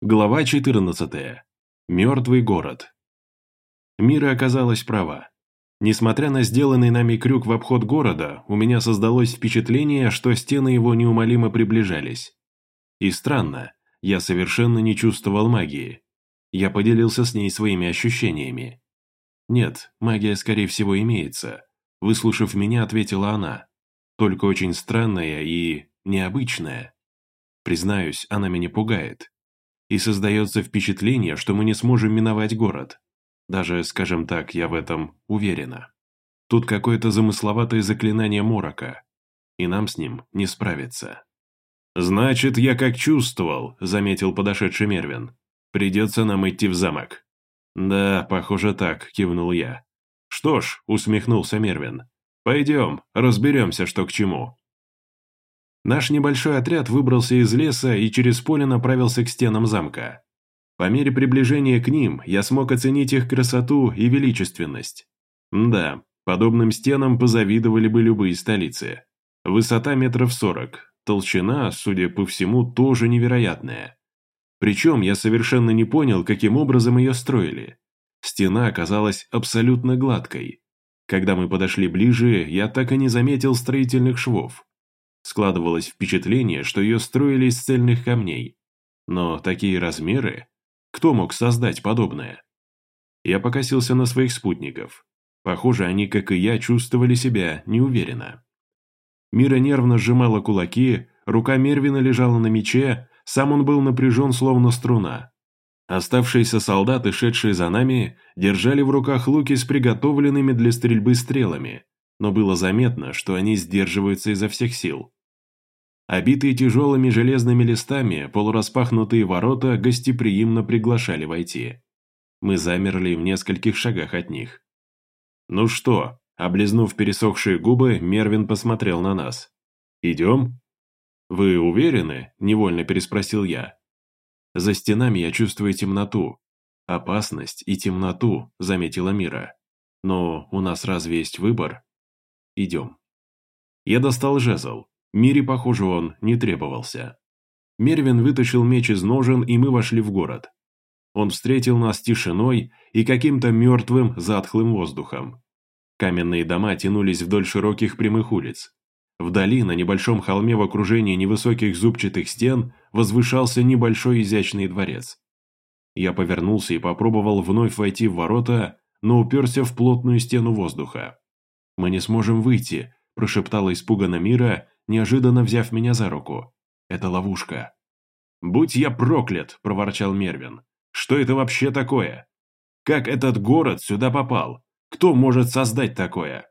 Глава 14. Мертвый город. Мира оказалась права. Несмотря на сделанный нами крюк в обход города, у меня создалось впечатление, что стены его неумолимо приближались. И странно, я совершенно не чувствовал магии. Я поделился с ней своими ощущениями. «Нет, магия, скорее всего, имеется», – выслушав меня, ответила она. «Только очень странная и необычная. Признаюсь, она меня пугает и создается впечатление, что мы не сможем миновать город. Даже, скажем так, я в этом уверена. Тут какое-то замысловатое заклинание морока, и нам с ним не справиться. «Значит, я как чувствовал», — заметил подошедший Мервин. «Придется нам идти в замок». «Да, похоже так», — кивнул я. «Что ж», — усмехнулся Мервин, — «пойдем, разберемся, что к чему». Наш небольшой отряд выбрался из леса и через поле направился к стенам замка. По мере приближения к ним я смог оценить их красоту и величественность. Да, подобным стенам позавидовали бы любые столицы. Высота метров сорок, толщина, судя по всему, тоже невероятная. Причем я совершенно не понял, каким образом ее строили. Стена оказалась абсолютно гладкой. Когда мы подошли ближе, я так и не заметил строительных швов. Складывалось впечатление, что ее строили из цельных камней. Но такие размеры? Кто мог создать подобное? Я покосился на своих спутников. Похоже, они, как и я, чувствовали себя неуверенно. Мира нервно сжимала кулаки, рука Мервина лежала на мече, сам он был напряжен, словно струна. Оставшиеся солдаты, шедшие за нами, держали в руках луки с приготовленными для стрельбы стрелами, но было заметно, что они сдерживаются изо всех сил. Обитые тяжелыми железными листами, полураспахнутые ворота гостеприимно приглашали войти. Мы замерли в нескольких шагах от них. «Ну что?» – облизнув пересохшие губы, Мервин посмотрел на нас. «Идем?» «Вы уверены?» – невольно переспросил я. «За стенами я чувствую темноту. Опасность и темноту», – заметила Мира. «Но у нас разве есть выбор?» «Идем». Я достал жезл. Мире, похоже, он не требовался. Мервин вытащил меч из ножен, и мы вошли в город. Он встретил нас тишиной и каким-то мертвым, затхлым воздухом. Каменные дома тянулись вдоль широких прямых улиц. Вдали, на небольшом холме в окружении невысоких зубчатых стен, возвышался небольшой изящный дворец. Я повернулся и попробовал вновь войти в ворота, но уперся в плотную стену воздуха. «Мы не сможем выйти», – прошептала испуганно Мира, неожиданно взяв меня за руку. «Это ловушка». «Будь я проклят!» – проворчал Мервин. «Что это вообще такое? Как этот город сюда попал? Кто может создать такое?»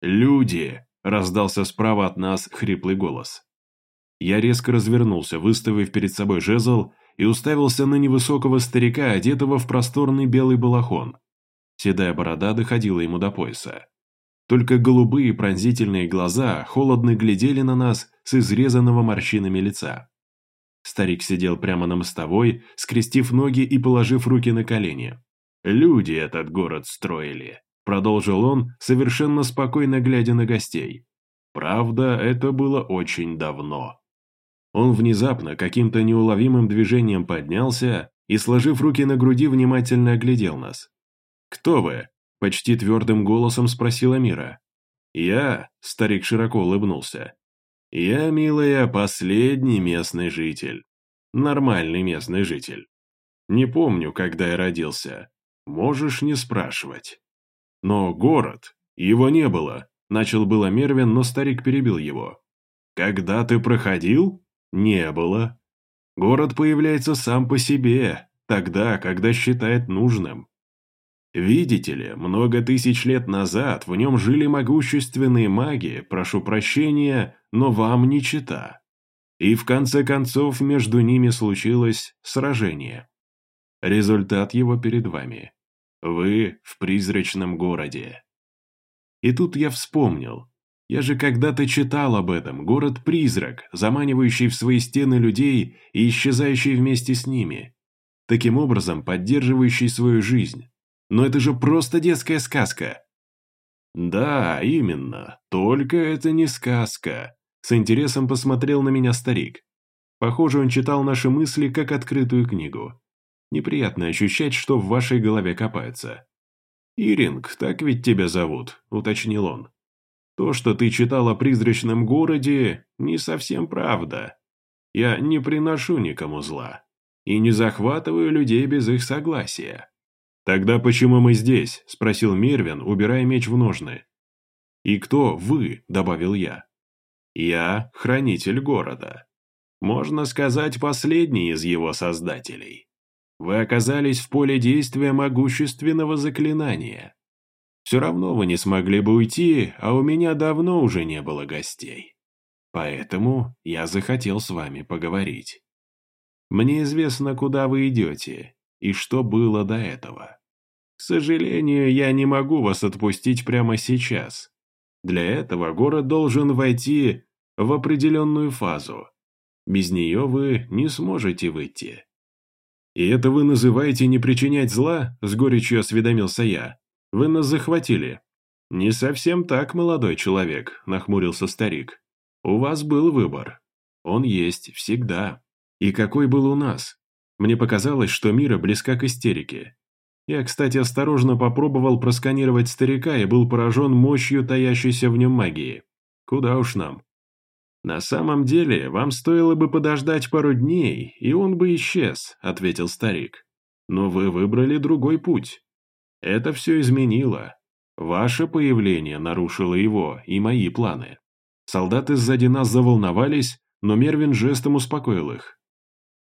«Люди!» – раздался справа от нас хриплый голос. Я резко развернулся, выставив перед собой жезл, и уставился на невысокого старика, одетого в просторный белый балахон. Седая борода доходила ему до пояса. Только голубые пронзительные глаза холодно глядели на нас с изрезанного морщинами лица. Старик сидел прямо на мостовой, скрестив ноги и положив руки на колени. «Люди этот город строили», — продолжил он, совершенно спокойно глядя на гостей. «Правда, это было очень давно». Он внезапно каким-то неуловимым движением поднялся и, сложив руки на груди, внимательно оглядел нас. «Кто вы?» Почти твердым голосом спросила Мира. «Я?» – старик широко улыбнулся. «Я, милая, последний местный житель. Нормальный местный житель. Не помню, когда я родился. Можешь не спрашивать. Но город, его не было», – начал было Мервин, но старик перебил его. «Когда ты проходил? Не было. Город появляется сам по себе, тогда, когда считает нужным. Видите ли, много тысяч лет назад в нем жили могущественные маги, прошу прощения, но вам не чита. И в конце концов между ними случилось сражение. Результат его перед вами. Вы в призрачном городе. И тут я вспомнил. Я же когда-то читал об этом, город-призрак, заманивающий в свои стены людей и исчезающий вместе с ними. Таким образом, поддерживающий свою жизнь. Но это же просто детская сказка. Да, именно. Только это не сказка. С интересом посмотрел на меня старик. Похоже, он читал наши мысли как открытую книгу. Неприятно ощущать, что в вашей голове копается. «Иринг, так ведь тебя зовут», — уточнил он. «То, что ты читал о призрачном городе, не совсем правда. Я не приношу никому зла и не захватываю людей без их согласия». «Тогда почему мы здесь?» – спросил Мервин, убирая меч в ножны. «И кто вы?» – добавил я. «Я – хранитель города. Можно сказать, последний из его создателей. Вы оказались в поле действия могущественного заклинания. Все равно вы не смогли бы уйти, а у меня давно уже не было гостей. Поэтому я захотел с вами поговорить. Мне известно, куда вы идете и что было до этого. К сожалению, я не могу вас отпустить прямо сейчас. Для этого город должен войти в определенную фазу. Без нее вы не сможете выйти. «И это вы называете не причинять зла?» – с горечью осведомился я. «Вы нас захватили». «Не совсем так, молодой человек», – нахмурился старик. «У вас был выбор. Он есть всегда. И какой был у нас? Мне показалось, что Мира близка к истерике. Я, кстати, осторожно попробовал просканировать старика и был поражен мощью таящейся в нем магии. Куда уж нам. «На самом деле, вам стоило бы подождать пару дней, и он бы исчез», — ответил старик. «Но вы выбрали другой путь. Это все изменило. Ваше появление нарушило его и мои планы». Солдаты сзади нас заволновались, но Мервин жестом успокоил их.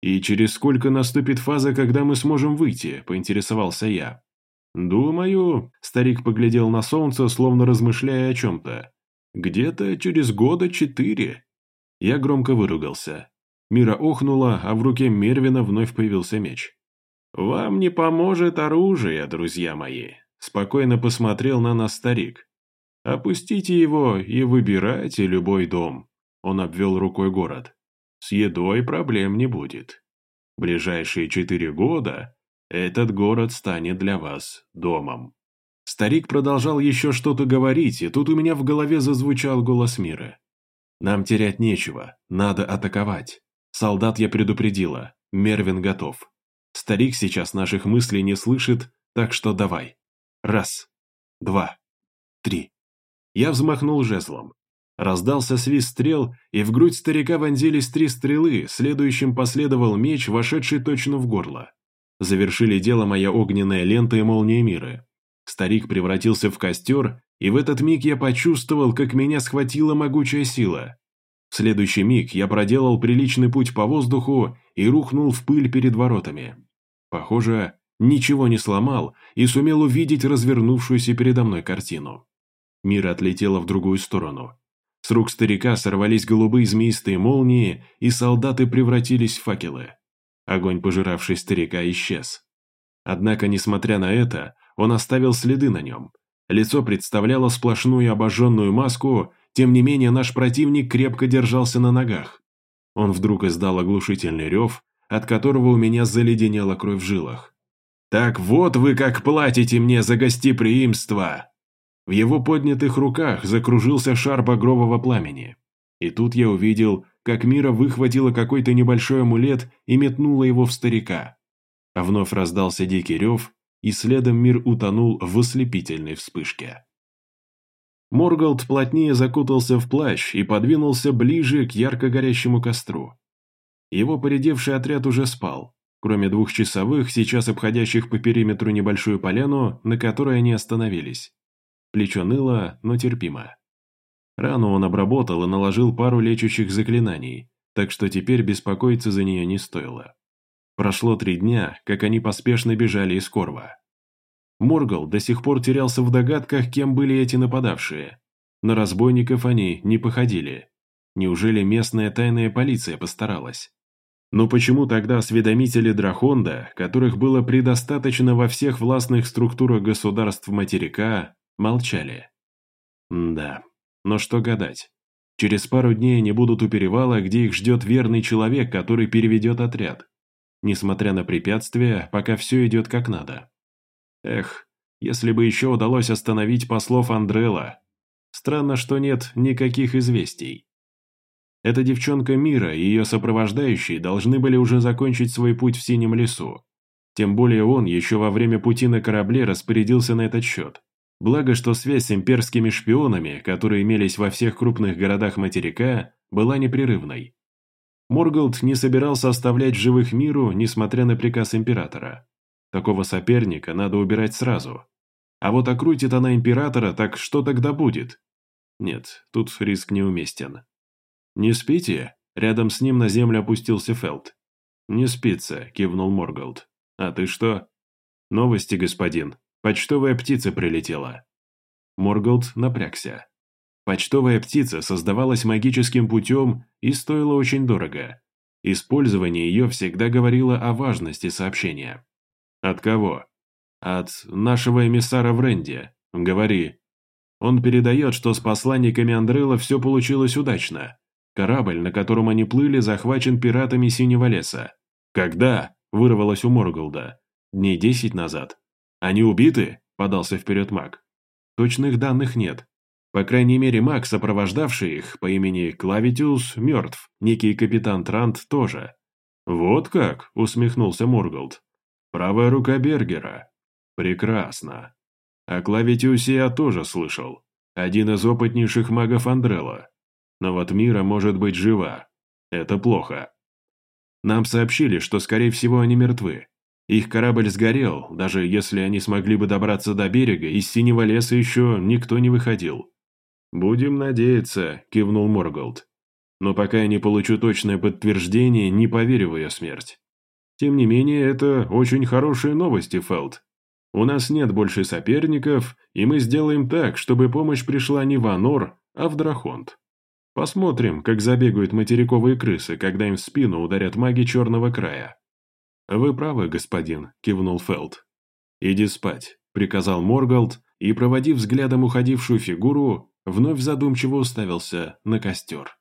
«И через сколько наступит фаза, когда мы сможем выйти?» – поинтересовался я. «Думаю...» – старик поглядел на солнце, словно размышляя о чем-то. Где-то через года четыре. Я громко выругался. Мира охнула, а в руке Мервина вновь появился меч. «Вам не поможет оружие, друзья мои», – спокойно посмотрел на нас старик. «Опустите его и выбирайте любой дом», – он обвел рукой город. «С едой проблем не будет. Ближайшие четыре года этот город станет для вас домом». Старик продолжал еще что-то говорить, и тут у меня в голове зазвучал голос мира. «Нам терять нечего, надо атаковать. Солдат я предупредила, Мервин готов. Старик сейчас наших мыслей не слышит, так что давай. Раз, два, три». Я взмахнул жезлом. Раздался свист стрел, и в грудь старика вонзились три стрелы, следующим последовал меч, вошедший точно в горло. Завершили дело моя огненная лента и молния мира. Старик превратился в костер, и в этот миг я почувствовал, как меня схватила могучая сила. В следующий миг я проделал приличный путь по воздуху и рухнул в пыль перед воротами. Похоже, ничего не сломал и сумел увидеть развернувшуюся передо мной картину. Мир отлетела в другую сторону. С рук старика сорвались голубые змеистые молнии, и солдаты превратились в факелы. Огонь, пожиравший старика, исчез. Однако, несмотря на это, он оставил следы на нем. Лицо представляло сплошную обожженную маску, тем не менее наш противник крепко держался на ногах. Он вдруг издал оглушительный рев, от которого у меня заледенела кровь в жилах. «Так вот вы как платите мне за гостеприимство!» В его поднятых руках закружился шар багрового пламени. И тут я увидел, как Мира выхватила какой-то небольшой амулет и метнула его в старика. А вновь раздался дикий рев, и следом мир утонул в ослепительной вспышке. Морголд плотнее закутался в плащ и подвинулся ближе к ярко горящему костру. Его поредевший отряд уже спал, кроме двух часовых, сейчас обходящих по периметру небольшую поляну, на которой они остановились. Плечо ныло, но терпимо. Рану он обработал и наложил пару лечащих заклинаний, так что теперь беспокоиться за нее не стоило. Прошло три дня, как они поспешно бежали из Корва. Моргал до сих пор терялся в догадках, кем были эти нападавшие. На разбойников они не походили. Неужели местная тайная полиция постаралась? Но почему тогда осведомители Драхонда, которых было предостаточно во всех властных структурах государств материка, молчали? Да, но что гадать. Через пару дней они будут у перевала, где их ждет верный человек, который переведет отряд несмотря на препятствия, пока все идет как надо. Эх, если бы еще удалось остановить послов Андрела. Странно, что нет никаких известий. Эта девчонка Мира и ее сопровождающие должны были уже закончить свой путь в Синем лесу. Тем более он еще во время пути на корабле распорядился на этот счет. Благо, что связь с имперскими шпионами, которые имелись во всех крупных городах материка, была непрерывной. Морголд не собирался оставлять живых миру, несмотря на приказ императора. Такого соперника надо убирать сразу. А вот окрутит она императора, так что тогда будет? Нет, тут риск неуместен. «Не спите?» Рядом с ним на землю опустился Фелд. «Не спится», — кивнул Морголд. «А ты что?» «Новости, господин. Почтовая птица прилетела». Морголд напрягся. Почтовая птица создавалась магическим путем и стоила очень дорого. Использование ее всегда говорило о важности сообщения. «От кого?» «От нашего эмиссара в Ренде. Говори». Он передает, что с посланниками Андрела все получилось удачно. Корабль, на котором они плыли, захвачен пиратами Синего леса. «Когда?» – вырвалось у Морголда. «Дней десять назад». «Они убиты?» – подался вперед маг. «Точных данных нет. По крайней мере, маг, сопровождавший их по имени Клавитиус, мертв, некий капитан Трант тоже». «Вот как?» – усмехнулся Морголд. «Правая рука Бергера. Прекрасно. О Клавитиусе я тоже слышал. Один из опытнейших магов Андрела. Но вот Мира может быть жива. Это плохо. Нам сообщили, что, скорее всего, они мертвы. Их корабль сгорел, даже если они смогли бы добраться до берега, из Синего леса еще никто не выходил. «Будем надеяться», – кивнул Морголд. «Но пока я не получу точное подтверждение, не поверю в ее смерть. Тем не менее, это очень хорошие новости, Фелд. У нас нет больше соперников, и мы сделаем так, чтобы помощь пришла не в Анор, а в Драхонт. Посмотрим, как забегают материковые крысы, когда им в спину ударят маги Черного края». «Вы правы, господин», – кивнул Фелд. «Иди спать», – приказал Моргалд, и, проводив взглядом уходившую фигуру, вновь задумчиво уставился на костер.